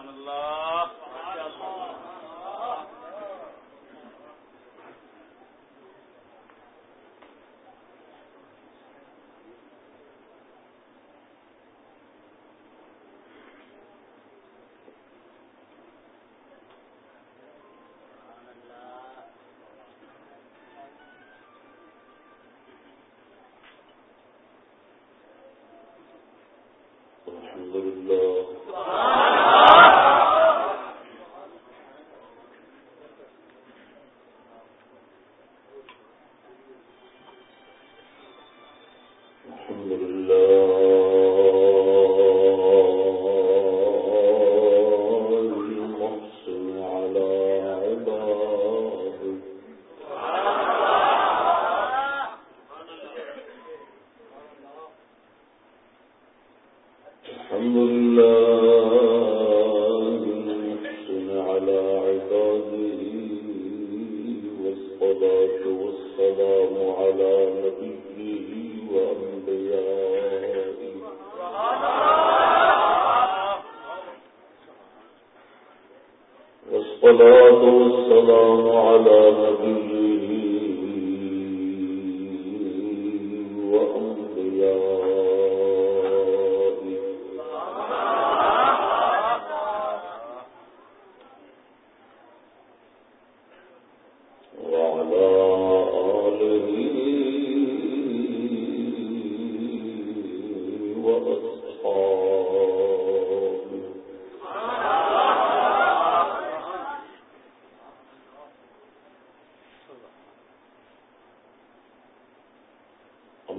سبحان الله. الله الحمد لله.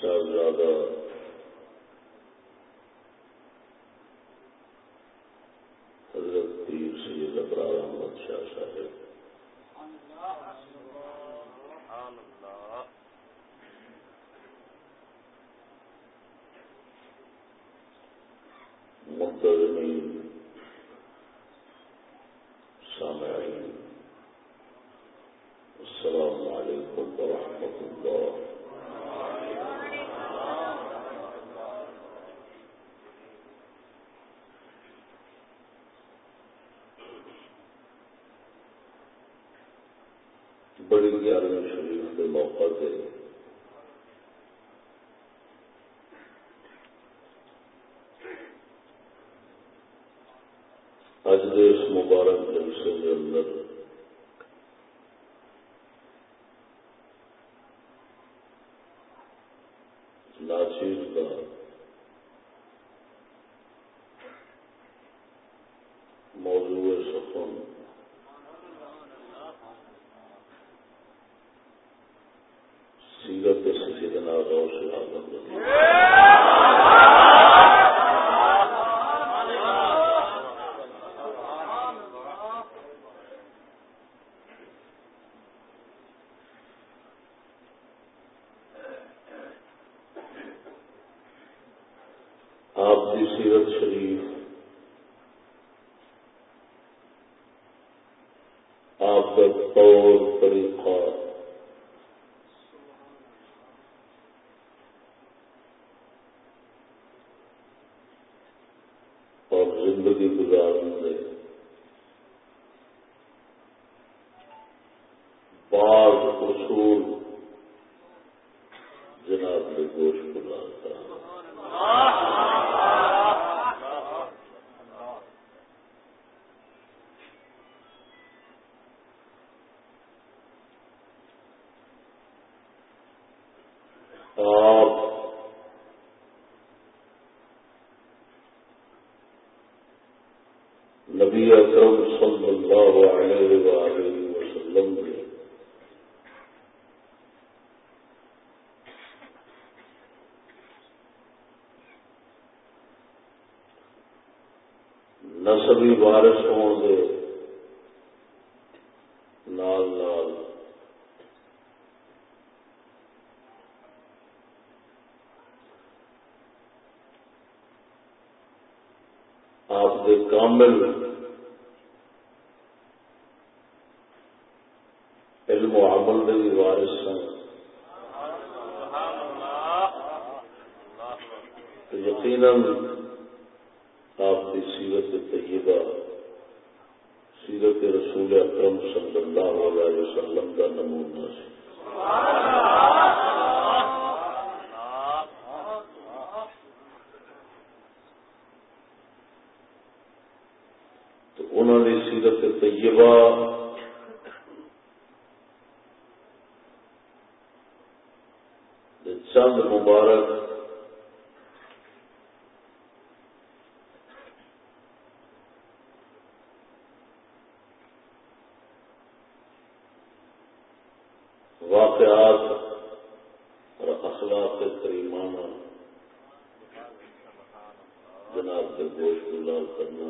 صاحبزادہ حضرت پیر سید ابرار احمد شاہ صاحب۔ مقدر سکتے تھے۔ اجدیش مبارک جلسے کے اندر نسبی وارث ہوں دے نال نال آپ دے کامل علم و عمل دے بھی وارث سن تو یقیناً آپ کی سیرت طیبہ سیرت رسول اکرم صلی اللہ علیہ وسلم کا نمونہ سی تو انہوں نے سیرت طیبہ چند مبارک واقعات اور اخلاق کریمانہ جناب کے گوشت گزار کرنا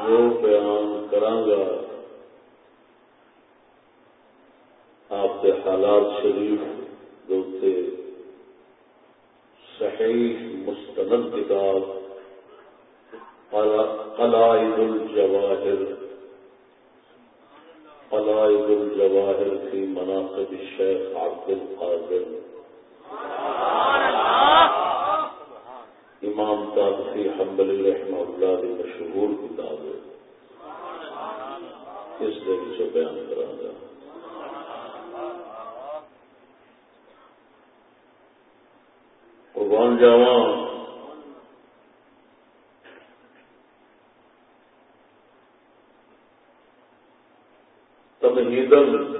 جو بیان کرانگا آپ کے حالات شریف دوتے صحیح مستند کتاب قلائد الجواہر قلائد الجواہر في مناقب الشيخ عبد القادر۔ امام تاغفی حنبلی رحمہ اللہ کی مشہور کتاب ہے۔ اس دن سے بیان کرا گا قربان جاواں۔ done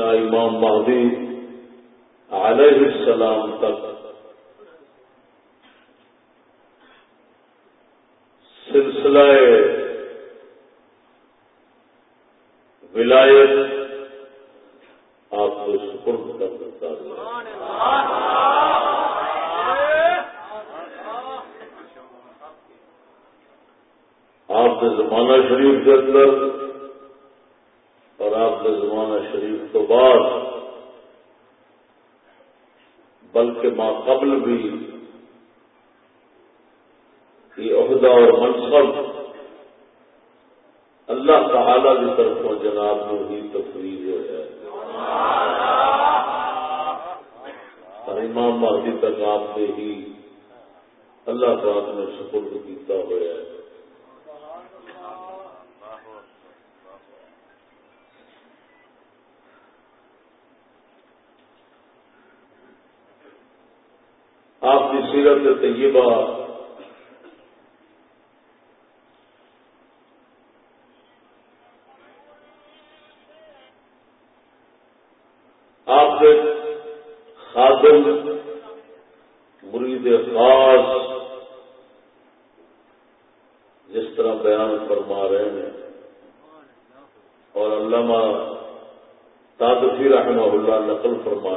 سیدنا امام مہدی علیہ السلام تک سلسلہ ولایت آپ کو سپرد کر دیتا آپ کے زمانہ شریف کے اندر قبل بھی یہ عہدہ اور منصب اللہ تعالی کی طرف جناب جو ہی تفریح ہے۔ اور امام مہدی تک آپ نے ہی اللہ تعالیٰ نے سپرد کی آپ کی سیرت طیبہ آپ کے خادم، مرید خاص، جس طرح بیان فرما رہے ہیں، اور علامہ تادفی رحمہ اللہ نقل فرما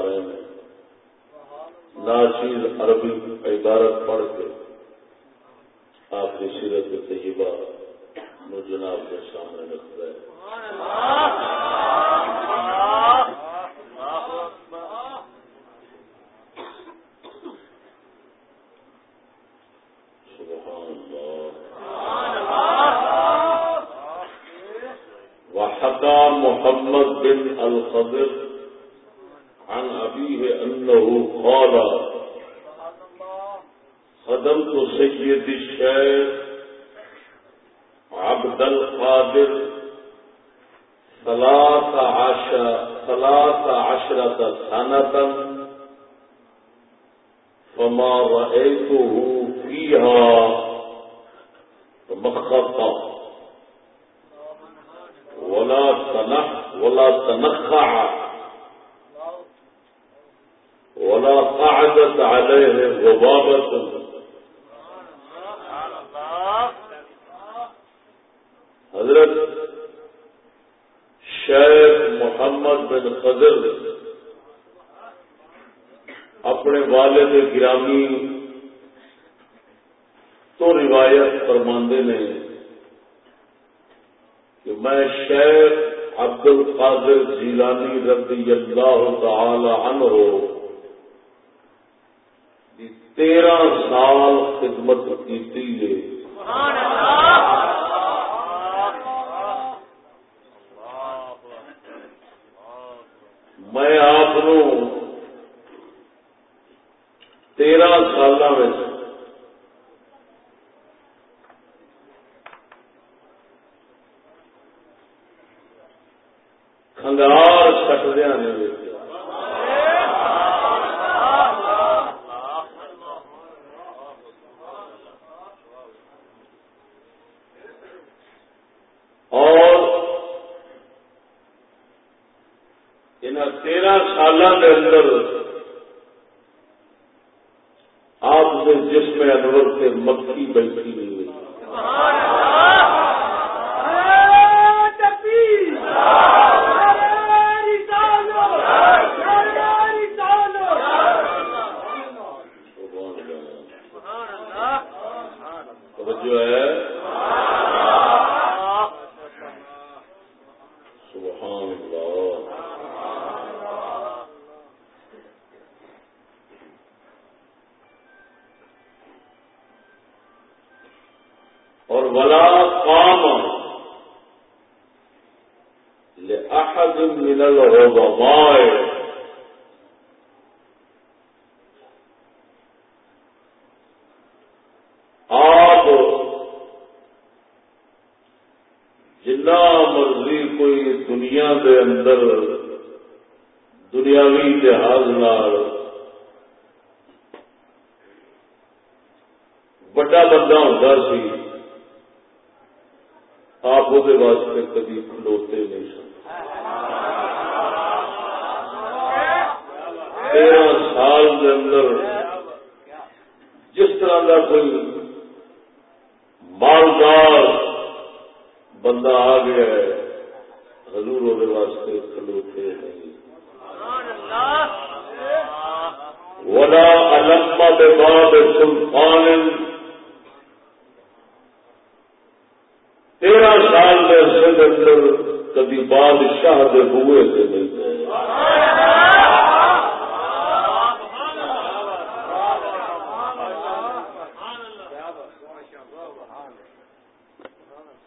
رضی اللہ تعالی عنہ دی تیرہ سال خدمت کی ہے۔ میں آپ تیرہ سال کھنگال سمجھا نہیں کار بندہ آ گیا ہے حضور ہونے واسطے کھلوتے نہیں ولا علما بے باب سلطان۔ تیرہ سال میں سندھ اندر کبھی بادشاہ ہوئے سے نہیں گئے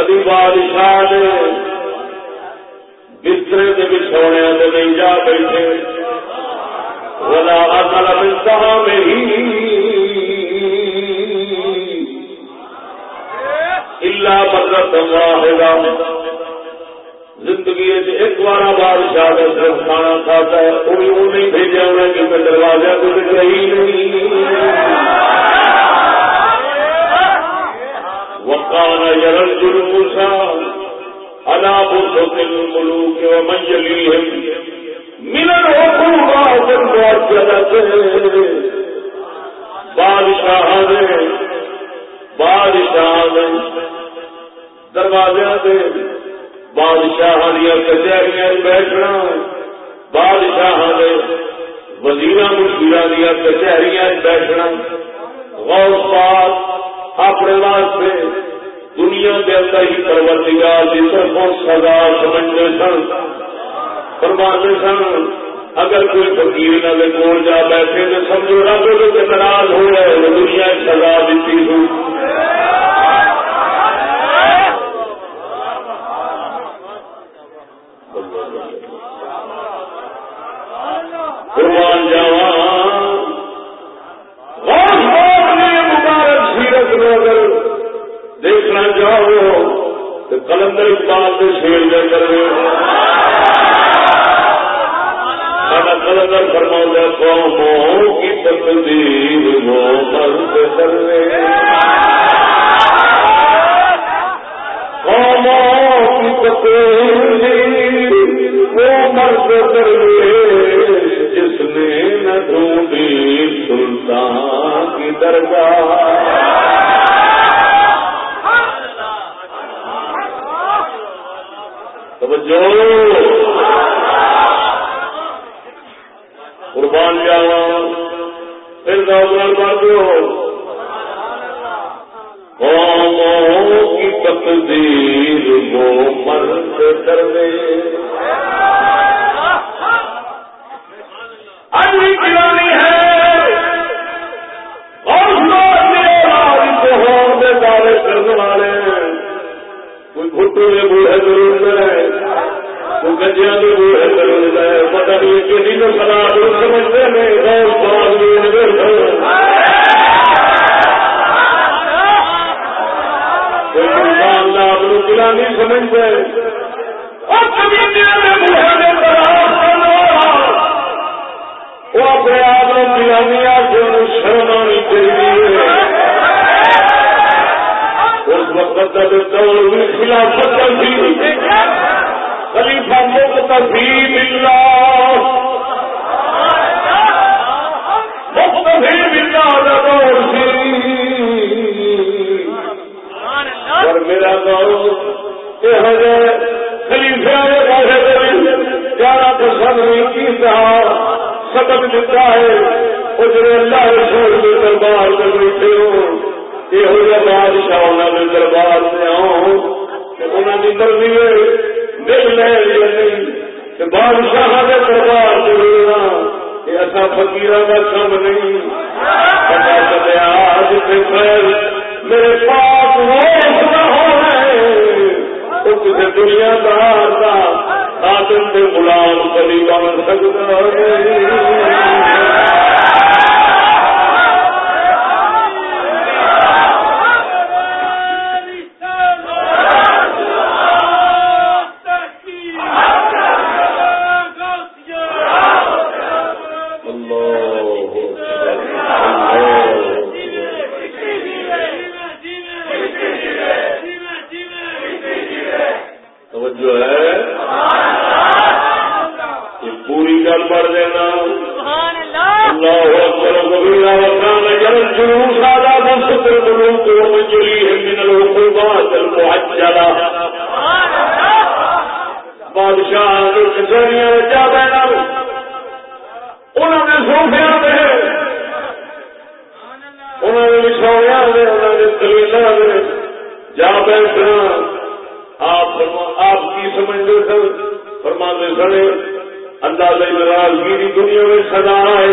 کبھی بادشاہ نے بسترے کے بچھونے سے نہیں جا بیٹھے ولا اصل بستہ میں ہی اللہ بدرت واحدہ زندگی ایک بار بادشاہ کا صرف کھانا کھاتا ہے وہ بھی وہ نہیں بھیجا انہیں کیونکہ دروازہ کچھ نہیں وقال يرجل موسى على بصة الملوك ومن يليهم من العقوبات المعجلة بادشاہ نے بادشاہ نے دروازے دے بادشاہ دیا کچہریاں بیٹھنا بادشاہ نے وزیر مشیر دیا کچہریاں بیٹھنا غور پاک اپنے واسطے دنیا کے اندر ہی پروتگار کی طرف سزا سمجھتے سن۔ فرماتے سن، اگر کوئی فقیر نہ کول جا بیٹھے تو سمجھو رب کے ناراض ہو رہے دنیا سزا دیتی ہوں کلندر اقبال کے شیر دے کر کلندر فرما قوموں کی تقدیر وہ مرد کرے قوموں کی تقدیر وہ مرد کرے جس نے نہ ڈھونڈی سلطان کی درگاہ۔ توجہ۔ قربان جاوا پھر گوبر کر دو۔ قوموں کی تقدیر وہ مرد کرنے کلانی ہے۔ اور دعوے کرنے والے۔ کوئی بھٹو کے بوڑھے گجیا کے بوڑھے ضرور ہے پتا نہیں کسی کو سلا دور سمجھتے ہیں غور سوال کوئی انسان آپ قلعہ نہیں سمجھتے اور کبھی وہ اپنے آپ کو قلعہ سے شرم آنی چاہیے۔ اس وقت دور بھی خلافت خلیفہ مقتفی اللہ مقتفی باللہ دا دور سی اور میرا دور یہ ہے خلیفے والے پاسے زیادہ پسند نہیں کیتا سبق دیتا ہے وہ جو اللہ رسول کے دربار میں بیٹھے ہوں یہ بادشاہ انہوں نے دربار سے آؤ انہوں کی مرضی دل لے نہیں بادشاہ کے دربار سے ملنا یہ ایسا فکیر کا کم نہیں۔ آج خیر میرے پاس نہ ہو رہے وہ کسی دنیا دار کا آدم سے غلام کبھی بن سکتا ہے۔ جليه من العقوبات المعجلة بادشاہ دنیا کیا بہنا انہوں نے سوفیا دے. انہوں نے لکھایا دے، انہوں نے دلیل دے. جا بیٹھنا. آپ آپ کی سمجھتے سر. فرماتے سڑے اندازہ ناراض میری دنیا میں سدا ہے۔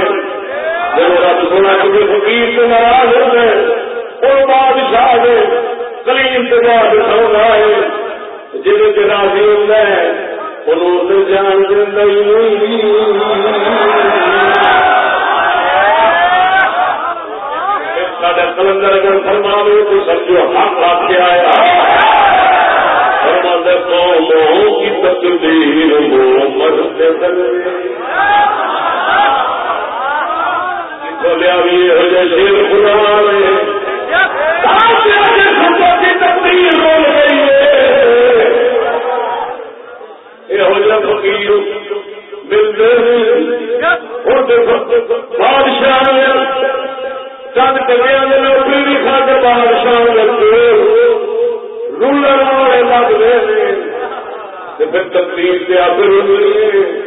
جب رب سونا کسی فقیر سے ناراض ہو گئے۔ اور بادشاہ نے کلیم کے بعد سونا ہے۔ جن کے راضی ہوتا ہے انہوں سے جان نہیں۔ کلندر اگر فرما دو تو سمجھو ہاتھ ہاتھ کے آیا۔ فرما کو کی تقدیر محمد سے کرے بولیا بھی ہو جائے شیر خدا تکلیف دیا پھر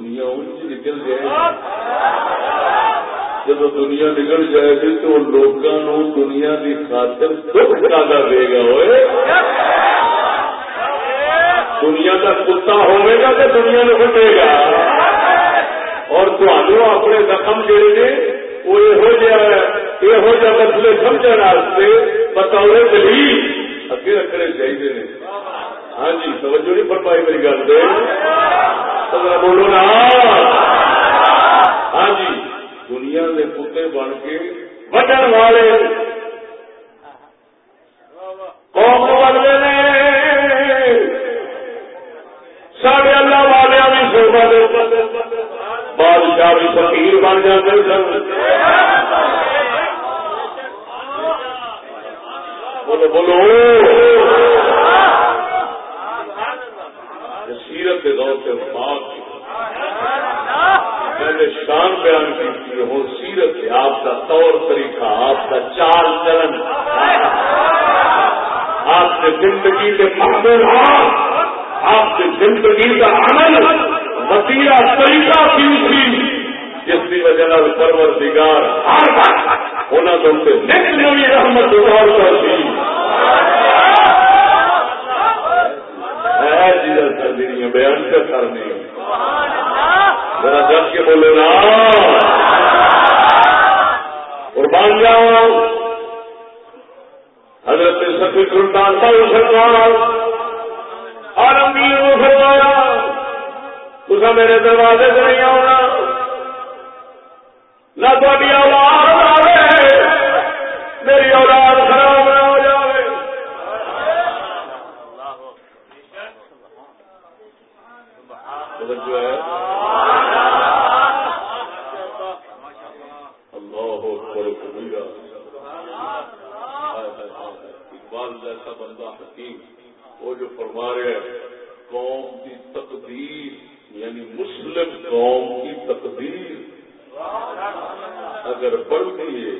دنیا انج جی نکل جائے جب دنیا نکل جائے گی تو لوگوں دنیا کی خاطر دکھ زیادہ دے گا، ہوئے۔ دنیا کا کتا ہوئے گا تو دنیا میں کٹے گا۔ اور تمہوں اپنے زخم جڑے نے، وہ یہو جہ مسئلے سمجھنے بطور دلیل اگے رکھنے چاہیے ہاں جی توجہ نہیں فرمائی میری گل دے بولو نا۔ ہاں جی دنیا کے کتے بن کے وڈن والے قوم بنتے ہیں سارے اللہ والے بھی سوبا دے بادشاہ بھی فقیر بن جاتے سن۔ بولو بولو۔ سیرت کے دور سے بات میں نے شان بیان کی تھی ہوں سیرت آپ کا طور طریقہ، آپ کا چال چلن۔ آپ کے زندگی کے محبوب ہاں، آپ کی زندگی کا عمل وسیلہ طریقہ کی۔ تھی جس کی وجہ پرور دگار ہر بات انہوں نے ان سے نت نوی دور کر دی بیان سے کرنی ذرا دس کے بولو نا۔ قربان جاؤ۔ حضرت سفی سلطان صاحب سرکار۔ فرمایا تصا میرے دروازے سے نہیں آنا۔ نہ تاری اولاد آئے میری اولاد خراب نہ ہو جائے جو ہے اللہ اقبال جیسا بندہ حکیم، وہ جو فرما رہے ہیں، قوم کی تقدیر یعنی مسلم قوم کی تقدیر۔ اگر بڑھتی ہے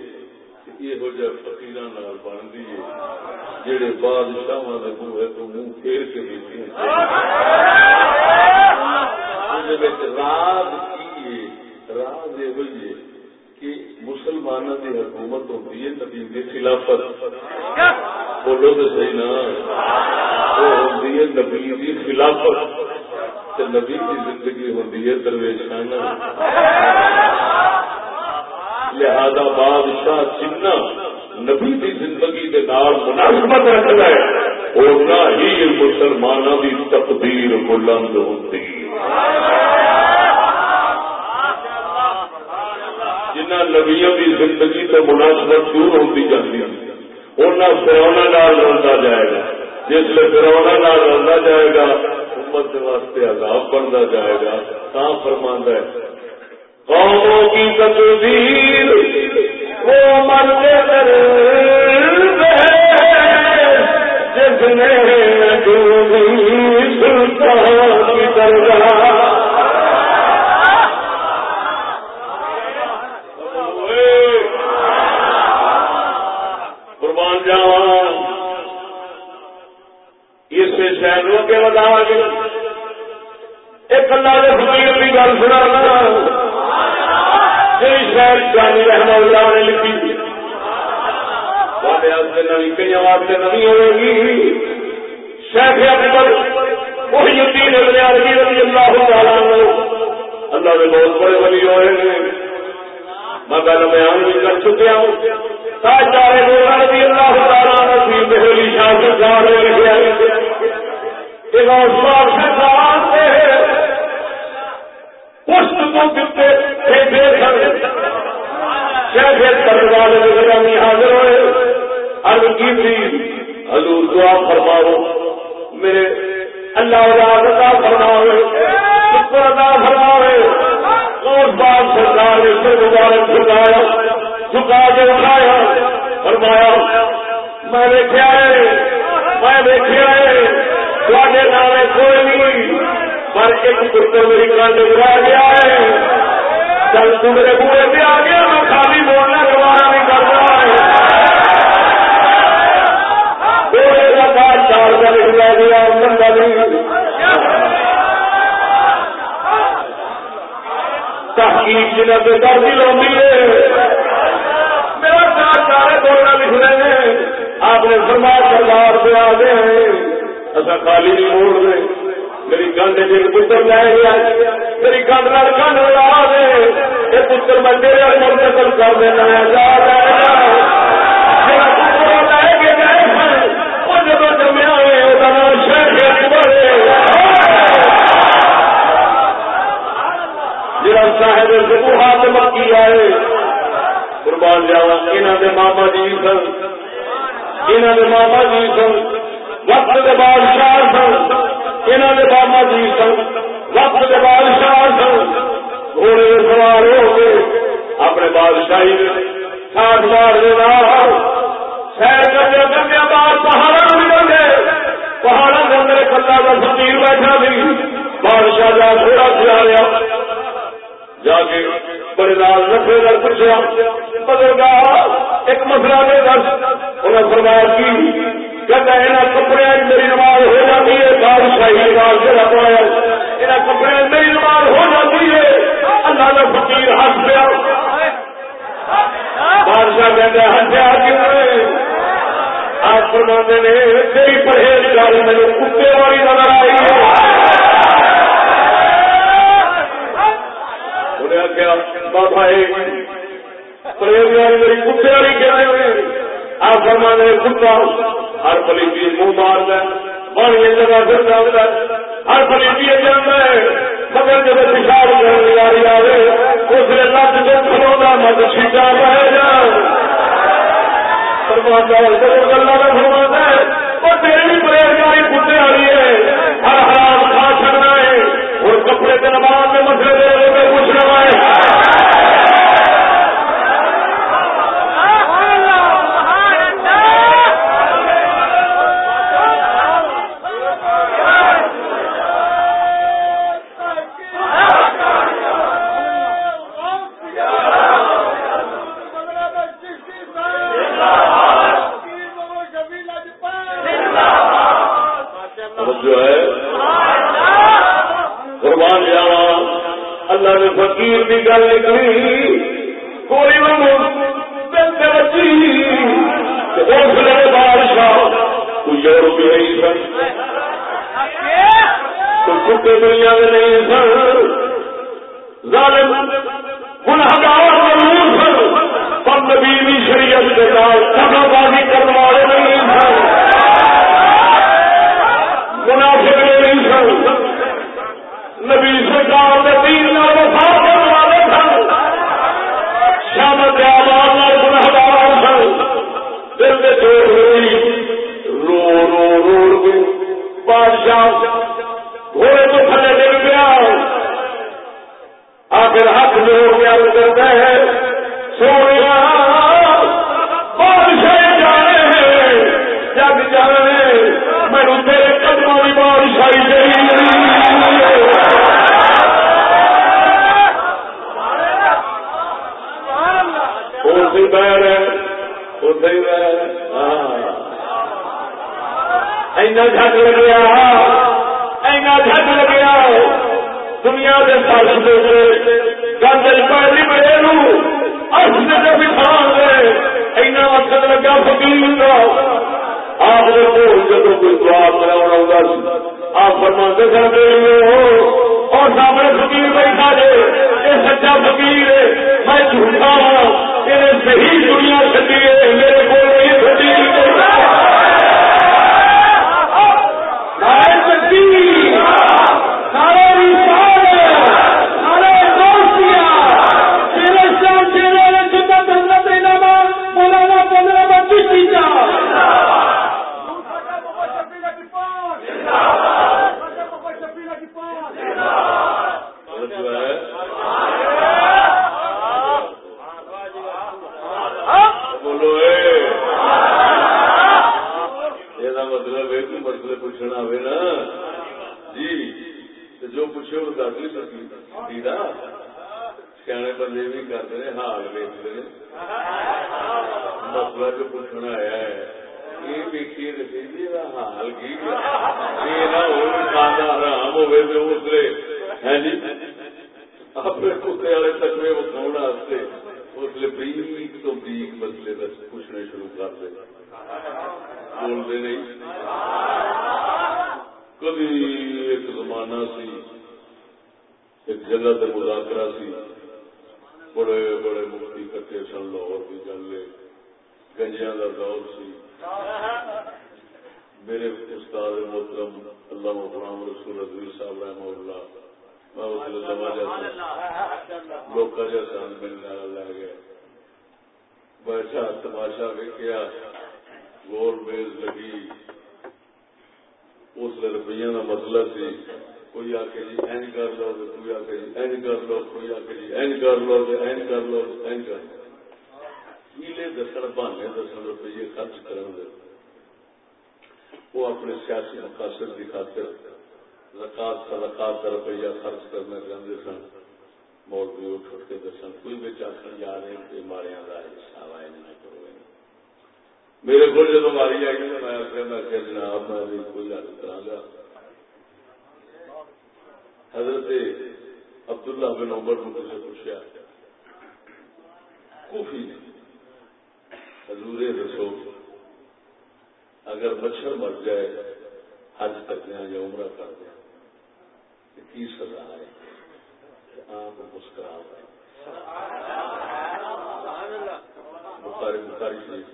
یہ ہو جائے فکیر بنتی ہے۔ جہے بادشاہ منہ ہے، تو منہ پھیر کے دیتے راز کی راز یہ ہوئی کہ مسلمانوں کی حکومت ہوتی ہے نبی خلافت۔ بولو تو صحیح نا وہ ہوتی ہے نبی کی خلافت نبی کی زندگی ہوتی ہے درویشانہ لہذا بادشاہ چنا نبی کی زندگی کے نام مناسبت رکھتا ہے اور ہی مسلمانوں کی تقدیر بلند ہوتی جنہ نبیوں کی زندگی تو مناسبت دور ہوتی جاتی ہے فرونا نال رلتا جائے گا۔ جس میں فرونا نہ رلنا جائے گا، امت کے واسطے عذاب بنتا جائے گا۔ کہاں فرمانا ہے، قوموں کی تقدیر وہ مرتے کر جس نے سلطان کی درگاہ شہروں کے بتا گے ایک اللہ کے فقیر کی گل سنا جی شہر جانی رحمہ اللہ نے لکھی۔ نوی کئی واسطے ہوئے گی۔ شیخ اکبر وہی الدین ابن رضی اللہ تعالیٰ اللہ بہت بڑے ولی ہوئے ہیں۔ میں پہلے بیان بھی کر چکیا ہوں۔ رضی اللہ تعالیٰ بہلی شاہ سرکار نے لکھا والے حاضر ہوئے۔ ارد کی تھی، حضور دعا فرماؤ، میرے اللہ ادا فرماوے، شکر ادا فرماوے۔ اور بات سرکار نے سر مبارک جھکایا، جھکا کے اٹھایا، فرمایا، میں دیکھا ہے میں دیکھا ہے تھوڑے نام کوئی نہیں، پر ایک پتر میری کانڈ گرا گیا ہے۔ چل تو میرے بوڑھے پہ آ گیا، میں خالی بولنا گوارا نہیں کرتا۔ چار کا لکھ گیا جی، بندہ نہیں تحقیق جنہیں پہ لوگ میرا بولنا لکھ رہے ہیں۔ آپ نے فرمایا سردار پہ آ گئے ہیں۔ اصا خالی نہیں موڑ رہے میری گنڈ جی پتر لے گیا میری گنڈ نال گنڈ لگا دے یہ پتر میں تیرے منتقل کر دینا ہے جا صاحب ہاتھ مکی آئے قربان جاوا انہوں نے ماما جی سن انہوں نے ماما جی سن وقت کے بادشاہ سن انہوں نے بابا جی سن، وقت کے بادشاہ سن، گھوڑے سوار ہو کے اپنے بادشاہی ساٹھ ساتھ بار سیر کرتے کرتے بعد پہاڑا بھی بندے پہاڑا کے اندر کلا کا فقیر بیٹھا بھی بادشاہ جا تھوڑا سیا رہا۔ جا کے بڑے لال رکھے گا پوچھا بدل گا ایک مسئلہ دے دس۔ انہیں فرمایا، کی؟ کپڑے میری نماز ہو جاتی ہے بادشاہی نماز جگہ پایا یہاں کپڑے میری نماز ہو جاتی ہے۔ اللہ کا فقیر ہس پیا بادشاہ کہتے ہسیا کیوں آپ فرماتے نے تیری پرہیزگاری میرے کتے والی نظر آئی۔ انہیں کیا بابا پرہیزگاری میری کتے والی کہہ رہے ہیں آپ فرمانے کتا ہر پلیتی منہ مار ہے پانی جگہ پھر جانا ہر پلیتی جانا ہے مگر جب پیشاب کرنے والی آئے اس نے لت جو کھلونا مت چھٹا پہ جا۔ فرماتا ہے گلا کا فرماتا ہے، وہ تیری پریشانی کتے والی ہے، ہر حرام کھا چڑنا ہے اور کپڑے کے نماز مسئلے دے رہے کچھ نہ فقیر کی گل نکلی کوئی بچی اس لیے بادشاہ کوئی اور بھی نہیں سن۔ کوئی دنیا میں نہیں سن۔ ظالم گنہگار ضرور سن۔ پر نبی شریعت کے ساتھ سمجھا لوگ جیسا ملنے لے گیا بیٹھا تماشا ویکیا گول میز لگی۔ اس لیے روپیے کا مسئلہ سی، کوئی آ جی، کے جی این کر لو کوئی آ کے جی این کر لو، کوئی آ کے جی این کر لو این کر لو، این کر لو۔ دسن، بہانے دسن روپیے خرچ کرنے وہ اپنے سیاسی مقاصد کی خاطر زکات، صدقات کا روپیہ خرچ کرنا چاہتے سن۔ مولوی اٹھ کے دسن کوئی بچ آخر جا رہے ہیں کہ ماریا کا حصہ آئے نہ کرو میرے کو جب ماری آئی تو میں آخر میں کہ جناب میں کوئی حل کرا گا۔ حضرت عبداللہ بن عمر نے سے پوچھا، کوفی نے، حضور رسو اگر مچھر مر جائے، حج کر دیا یا عمرہ کر دیا کی سزا ہے؟ آپ مسکرا رہے بخاری بخاری شریف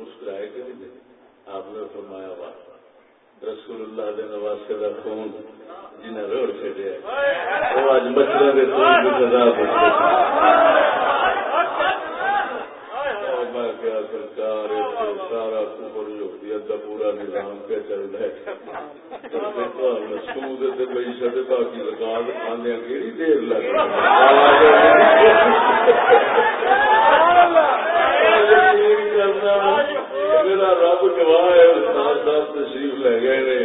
مسکرائے کہ نہیں آپ نے فرمایا بات رسول اللہ دے نواسے دا خون جنہیں روڑ چڑیا وہ اج مچھر کے خون کی سزا میں کیا سرکار سارا کفر یہودیت کا پورا نظام کیا چل رہا ہے سود معیشت باقی زکات آدھے کہڑی دیر لگ میرا رب گواہ ہے استاد صاحب تشریف لے گئے نے۔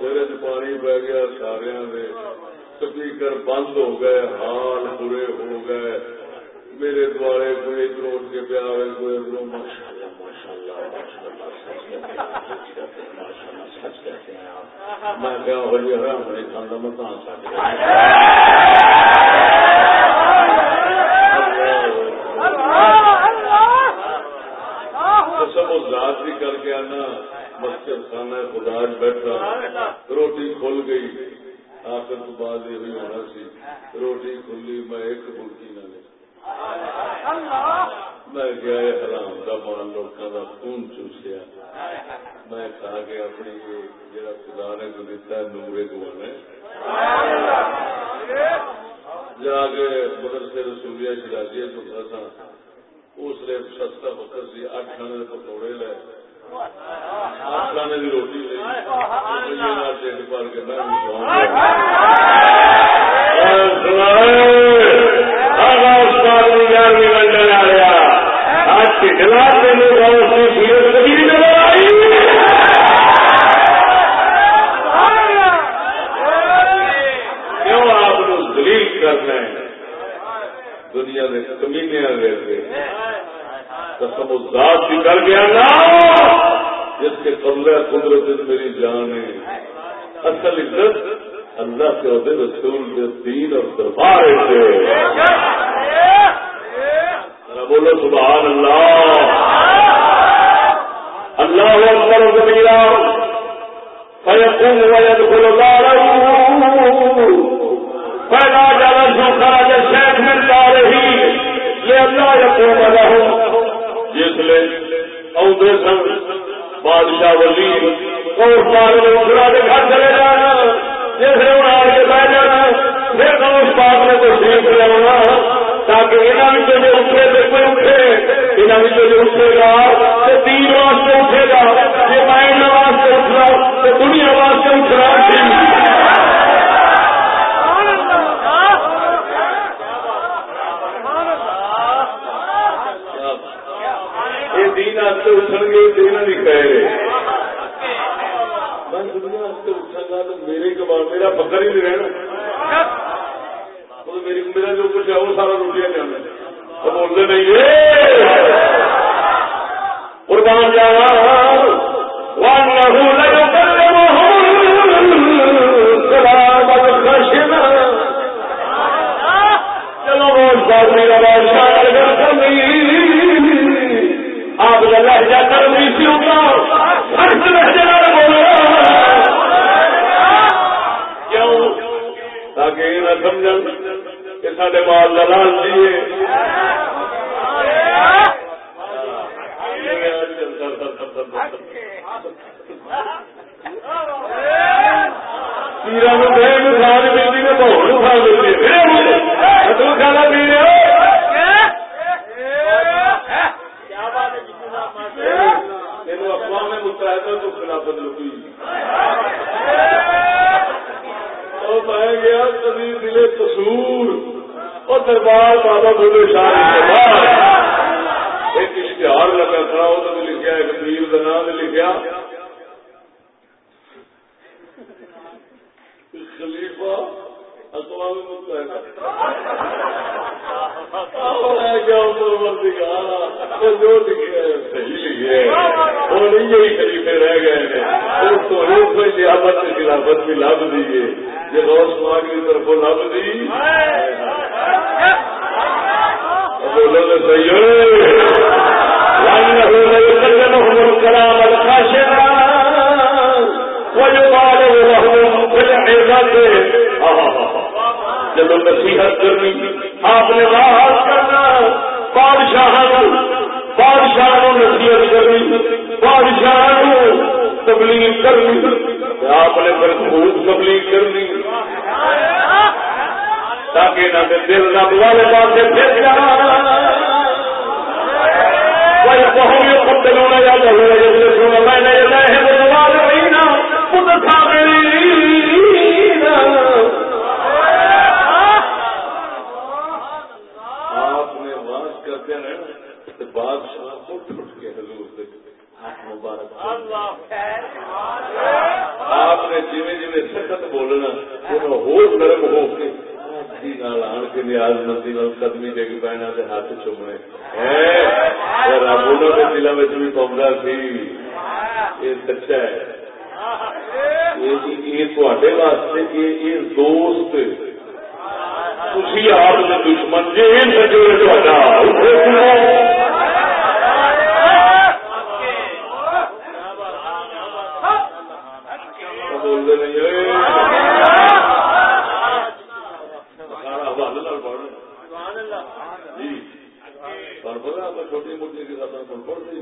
سر پانی بہ گیا سارے سپیکر بند ہو گئے حال برے ہو گئے۔ میرے دوارے کوئی ادھر اٹھ کے پیا کوئی ادھر میں کیا ہو جی حرام نہیں کھانا میں کہاں ذات بھی کر کے آنا مسجد خانہ خدا بیٹھا روٹی کھل گئی آخر تو بعد یہ بھی ہونا سی روٹی کھلی میں ایک بلکی نہ لے میں گیا حرام کا مال لوگوں کا خون چوسیا۔ میں کھا کے اپنی جڑا خدا نے کو دیتا ہے نمرے کو جا کے مدرسے رسولیہ شرازیہ چکا تھا اس لیے سستا پتھر سی اٹھ کھانے کے پکوڑے لے۔ اٹھ کھانے کی روٹی ٹھیک بھر کے میں گیارہویں بننے آ رہا کے خلاف کیوں آپ دلیل کرنا ہے دنیا میں کمینے آئے قسم ذات بھی کر گیا نا۔ جس کے قبل قدرت میری جان ہے۔ اصل عزت اللہ کے عہدے رسول کے دین اور دربار سے۔ ذرا بولو سبحان اللہ۔ اللہ اکبر کبیرا فیقوم ويدخل داره پیدا جانا جو خراج شیخ میں رہی۔ لے اللہ یقوم لهم جس لے اوندے سن بادشاہ ولی اور پاک نے اٹھنا کے گھر چلے جانا، جس نے انہیں آ کے بہ جانا پھر اس پاک نے تو سیکھ لیا۔ تاکہ یہاں جو اٹھے تو کوئی اٹھے؟ یہاں جو اٹھے گا، تو تین واسطے اٹھے گا یہ مائنڈ واسطے اٹھنا، تو دنیا واسطے اٹھنا۔ ٹھیک دین اٹھن گے، دین نہیں کہہ رہے۔ میں دنیا اٹھا گا تو میرے کباب میرا فکر ہی نہیں رہنا۔ میری میرا جو کچھ ہے وہ سارا روٹیا جانا بولتے نہیں قربان جانا۔ چلو بہت میرا بادشاہ آپ کا لہجہ سی ہوگا تاکہ یہ نہ سمجھ سارے مال لال جی پیرا مثال ملتی بہت مثال کھانا پی رہے ہو اقوام متحدہ تو خلافت لگی میں گیا کبھی ملے قصور۔ اور دربار بابا بولے شاہ ایک اشتہار لگا کھڑا وہ تو لکھا ایک پیر کا نام لکھا خلیفہ اقوام متحدہ ہاں؟ جو لکھے صحیح لکھے وہ نہیں یہی خلیفے رہ گئے ہیں۔ تو خلافت خلافت بھی لب دیے یہ روز پاک کی طرف لب دی۔ بولو تو صحیح جب نصیحت کرنی آپ نے بات کرنا بادشاہ بادشاہ نصیحت کرنی بادشاہ تبلیغ کرنی آپ نے پھر خوب تبلیغ کرنی تاکہ نہ دل رب والے پاس پھر کوئی بہت یا آپ نے کرتے بادشاہ کو ٹوٹ کے حضور مبارک۔ آپ نے جی جی سخت بولنا ہو نرم ہو کے آن کے نیاز مندی قدمی ڈگ پینا ہاتھ چومنے۔ رب کے دلوں میں بھی پاؤں سی۔ یہ سچا ہے۔ یہ واسطے یہ دوست۔ تھی آپ کے دشمن جی چھوٹی موٹی کی سب کو پڑھتی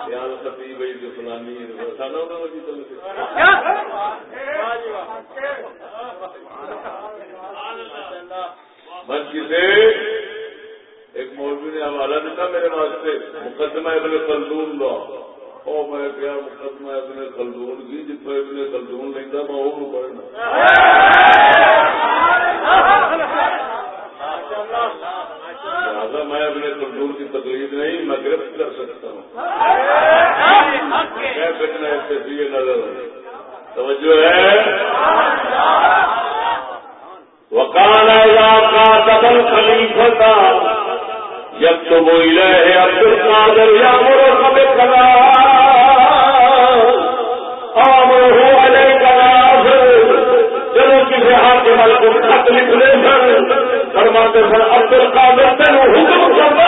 خیال ستی بھائی جو فلانی سانا جی ایک مولوی نے حوالہ دیتا میرے واسطے، مقدمہ ابن خلدون لا او میں کیا مقدمہ ابن خلدون کی جتوں ابن خلدون لینا میں وہ پڑھنا لہٰذا میں اپنے کنٹرول کی تکلیف نہیں میں گرفت کر سکتا ہوں میں بچنا اس سے دیے نظر توجہ ہے وکان کا دبل خلیفہ جب تو وہ عبد القادر یا مرو فرماتے سن عبد القادر تین حکم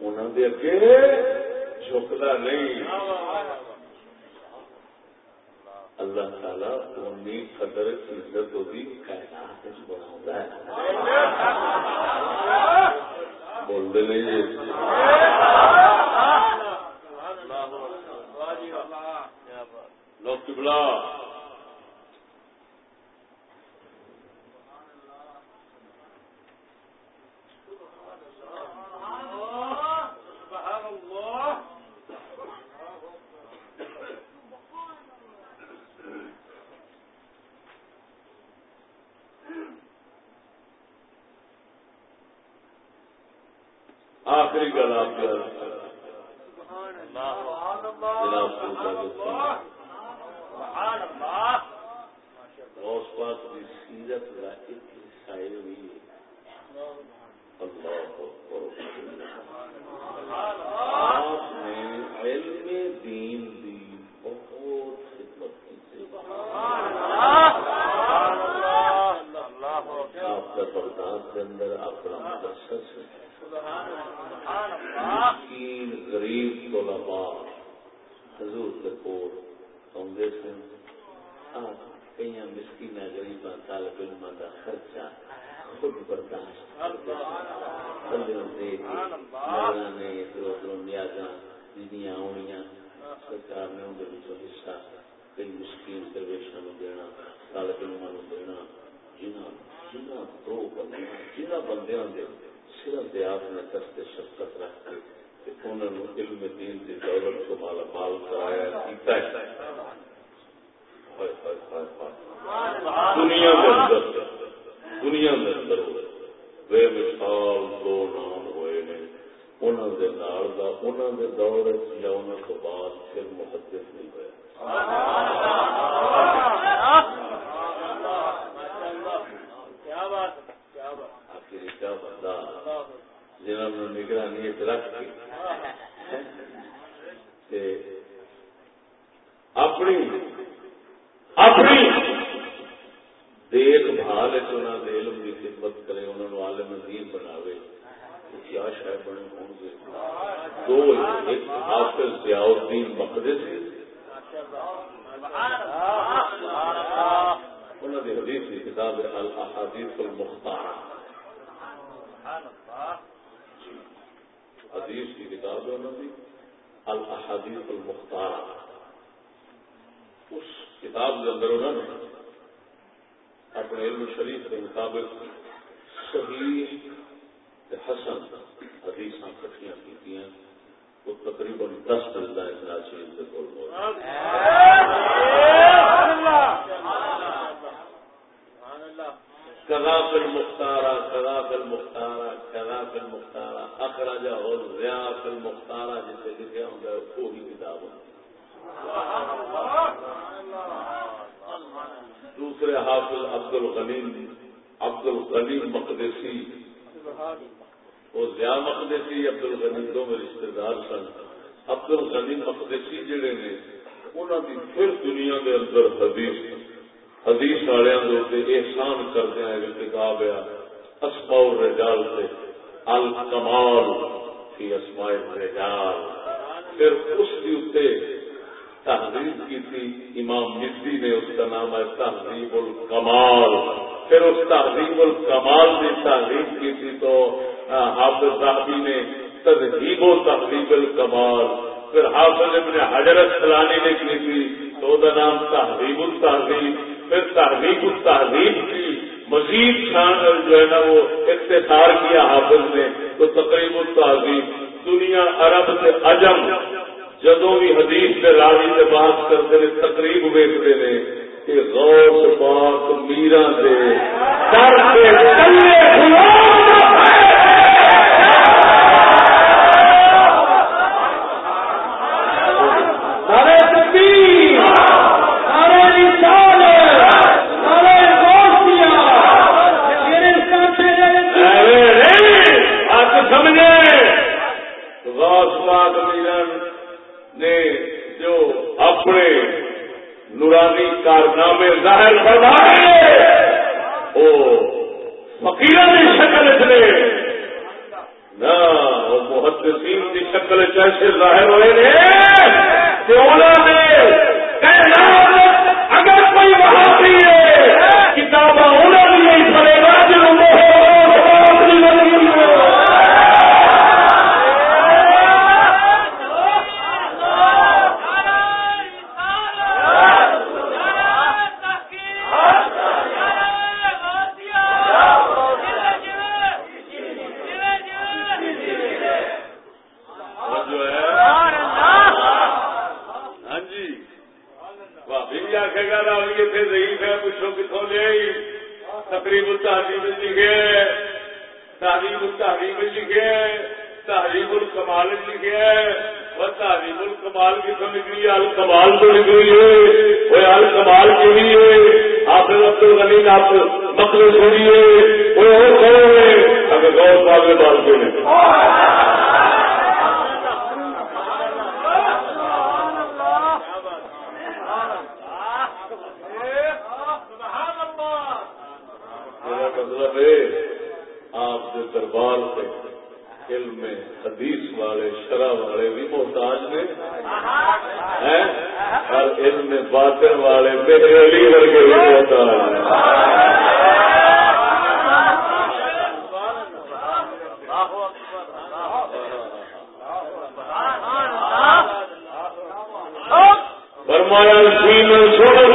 انہوں نے اگے جھکتا نہیں اللہ تعالی اونی قدر عزت ہوتی ہے بولتے نہیں بلا بندے ہوندے صرف دے نے دست شفقت رکھ کے علم دین دولت کو مالا مال کرایا دنیا کے دنیا بے مثال دو نام ہوئے نے انہوں نال انہوں دور یا انہوں تو بعد پھر نہیں ہوا وچ رکھ کے اپنی اپنی دیکھ بھال علم کی خدمت کرے انہوں نے عالم عظیم بناوے۔ کیا شاید بنے ہوں گے دو ایک حافظ ضیاء الدین مقدس انہوں نے حدیث کی کتاب الاحادیث المختار حدیث کی کتاب جو ہے الحادیث المختار اس کتاب کے اندر انہوں نے اپنے علم شریف کے مطابق صحیح حسن حدیث کٹیاں کی وہ تقریباً دس ملتا ہے کراچی کے کلا مختارا کلا مختارا کہنا فل مختارا اخراجا ہو ریا فل مختارا جسے لکھا ہوں وہی کتاب دوسرے حافظ عبد الغنیم عبد الغنیم مقدسی۔ وہ ضیا مقدسی عبد الغنیم دو میں رشتے دار سن۔ عبد الغنیم مقدسی جڑے نے انہوں کی پھر دنیا کے اندر حدیث حدیث والوں کے احسان کردیا ایک کتاب ہے، اسماء الرجال سے الکمال فی اسماء الرجال۔ پھر اس کے اتنے تحریر کی تھی، امام مزی نے اس کا نام ہے تحریب الکمال۔ پھر اس تحریب الکمال کی تحریر کی تھی تو حافظ صاحبی نے تہذیب و تحریب الکمال۔ پھر حافظ ابن حضرت سلانی نے کی تھی تو وہ نام تحریب التحریب پھر تحریب التحریب کی مزید شان جو ہے نا وہ اختصار کیا حافظ نے تو تقریب التحریب دنیا عرب سے عجم جدو بھی حدیث سے راضی سے بات کرتے ہیں، تقریب ویچتے ہیں کہ غوث پاک میرا سے اپنے کارنامے ظاہر فرمائے۔ وہ فقیر کی شکل چلے نہ وہ محدثین کی شکل کیسے ظاہر ہوئے نے۔ کہ انہوں نے الکمال کی تو نکلی الکمال تو نکلی ہے۔ الکمال کی بھی ہے؟ آپ نے آپ بکرے سنی ہے۔ اگر گور صاحب بال کے مطلب آپ کے دربار سے علم حدیث والے، شرح والے بھی محتاج نے۔ اور علم باطن والے میرے علی ورگے بھی محتاج فرمایا سینو سنو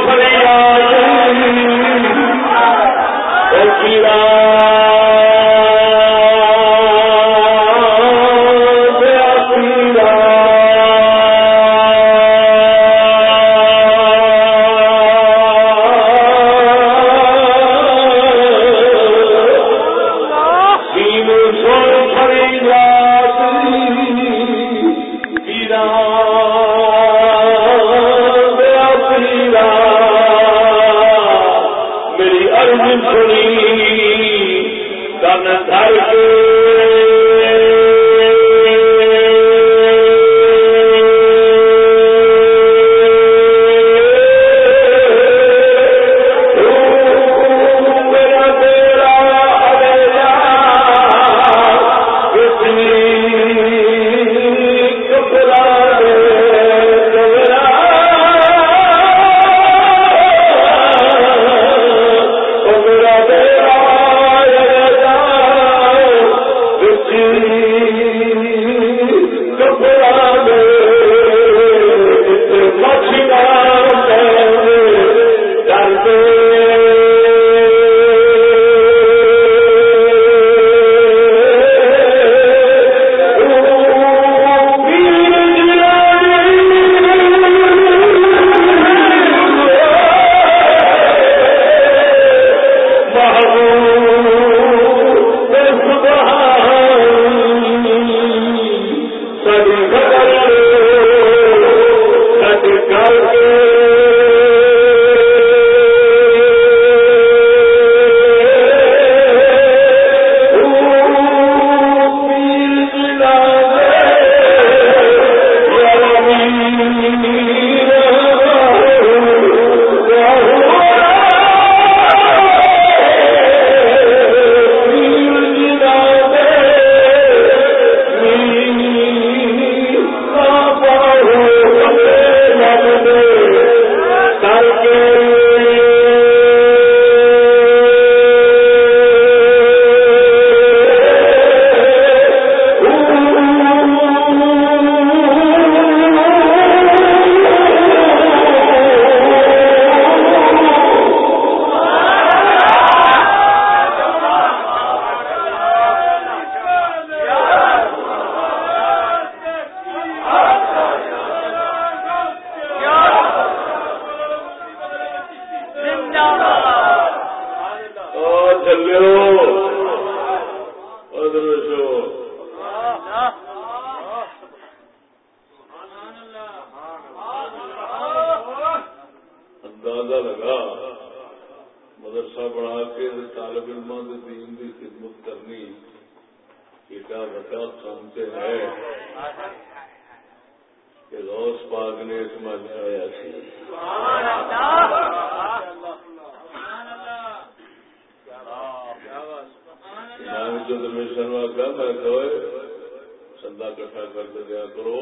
دیا کرو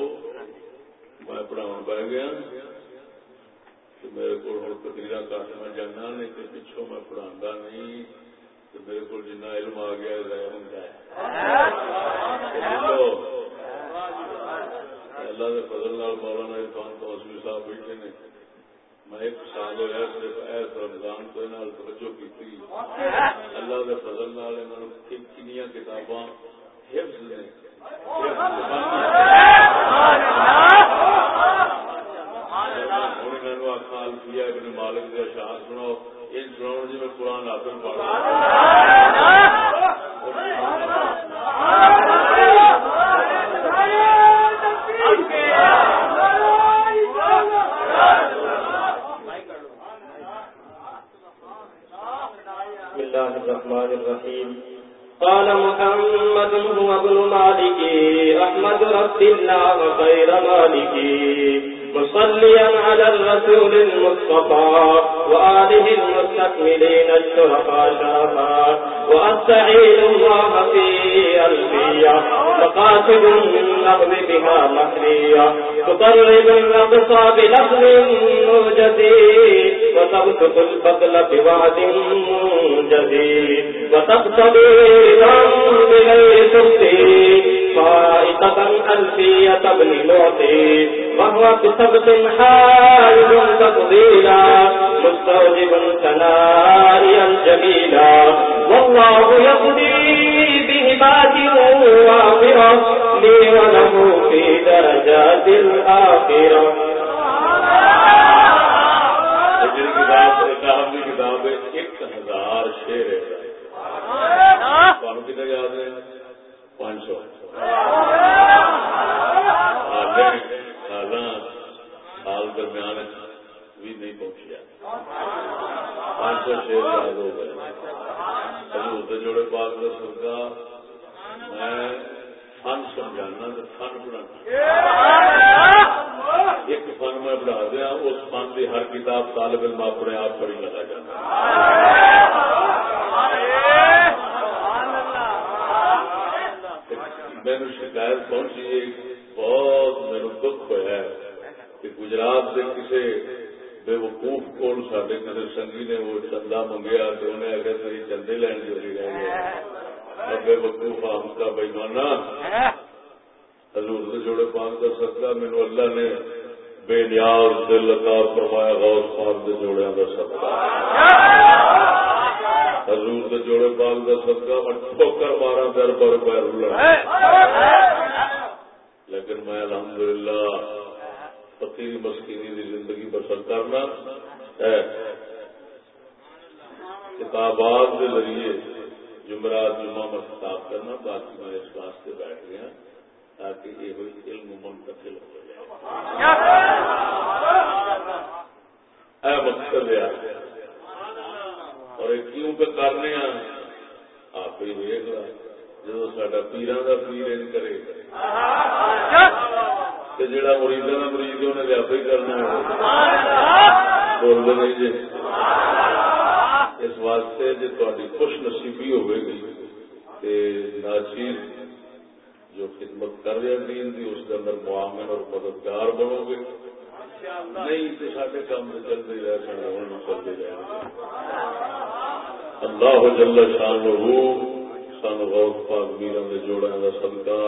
میں پڑھاؤ پہ گیا میرے کو ہوں تقریر کٹ میں جانا نہیں تو پچھوں میں پڑھا نہیں تو میرے کو جنا علم آ گیا ضائع ہوتا ہے اللہ کے فضل مولانا عرفان تو اسمی صاحب بیٹھے نے میں ایک سال ہوا صرف ایس رمضان کو توجہ کی اللہ کے فضل کنیا کتاباں حفظ نے الفیا ابن مالک کے اشعار سناؤ جی میں قرآن حاصل الرحمن الرحيم قال محمد هو ابن مالك أحمد رب الله خير مالك مصليا على الرسول المصطفى وآله المستكملين الشرفاء شرفا وأستعين الله في ألفية فقاتل النغم بها محرية تقرب الأقصى بلفظ موجدي وتبسط الفضل بوعد جديد وتقتضي رضا بغير تفتي فائقة ألفية ابن معطي وهو بسبق حائل تفضيلا مستوجب ثنائيا جميلا. والله يقضي بهبات وافرة لي وله في درجات الآخرة. کتاب ایک ہزار شیر کتنے یاد ہے پانچ سو۔ سال درمیان بھی نہیں پہنچیا پانچ سو یاد ہو گئے حضور جوڑے پاک کا سرکا میں فن سمجھانا تو فن ایک فن میں پڑھا دیا، اس فن کی ہر کتاب طالب علم اپنے آپ پڑھی لگا جانا میری شکایت پہنچی بہت میرے دکھ ہوا کہ گجرات کے کسی بے وقوف کو سڈے کسی سنگھی نے وہ چندہ منگیا تو انہیں اگر تری چندے لین جوڑی رہ گیا بے وقوف آم ہاں، کا بےمانا حضور سے جوڑے پاک کا سکتا میرے اللہ نے بے نیاز دل عطا فرمایا، غوث پاک کے جوڑے کا سکتا حضور کے جوڑے پاک کا صدقہ میں ٹھوکر مارا در پر پیر لیکن میں الحمدللہ فقیر مسکینی کی زندگی بسر کرنا ہے۔ کتابات کے ذریعے جمعرات جمعہ میں خطاب کرنا، باقی میں اس واسطے بیٹھ گیا تاکہ یہ علم منتقل ہو جائے۔ اے مقصد ہے۔ اور کیوں پہ کرنے آپ ہی ویگ جب سا پیران کا پیر ان کرے جڑا مریضوں کا مریض انہیں آپ ہی کرنا بولتے نہیں جی۔ اس واسطے جی تاری خوش نصیبی ہوئے گی کہ ناچیز جو خدمت کر رہے دین کی اس کے اندر معامل اور مددگار بنو گے۔ نہیں تو سارے کام چلتے رہ سکتے چلتے رہے۔ اللہ جل شان سن غوث پاک میرا کے جوڑا کا صدقہ۔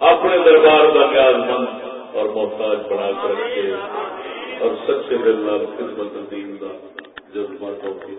اپنے دربار کا نیاز مند اور محتاج بنا کر رکھے اور سچے دل خدمت دین کا جذبہ ہوتی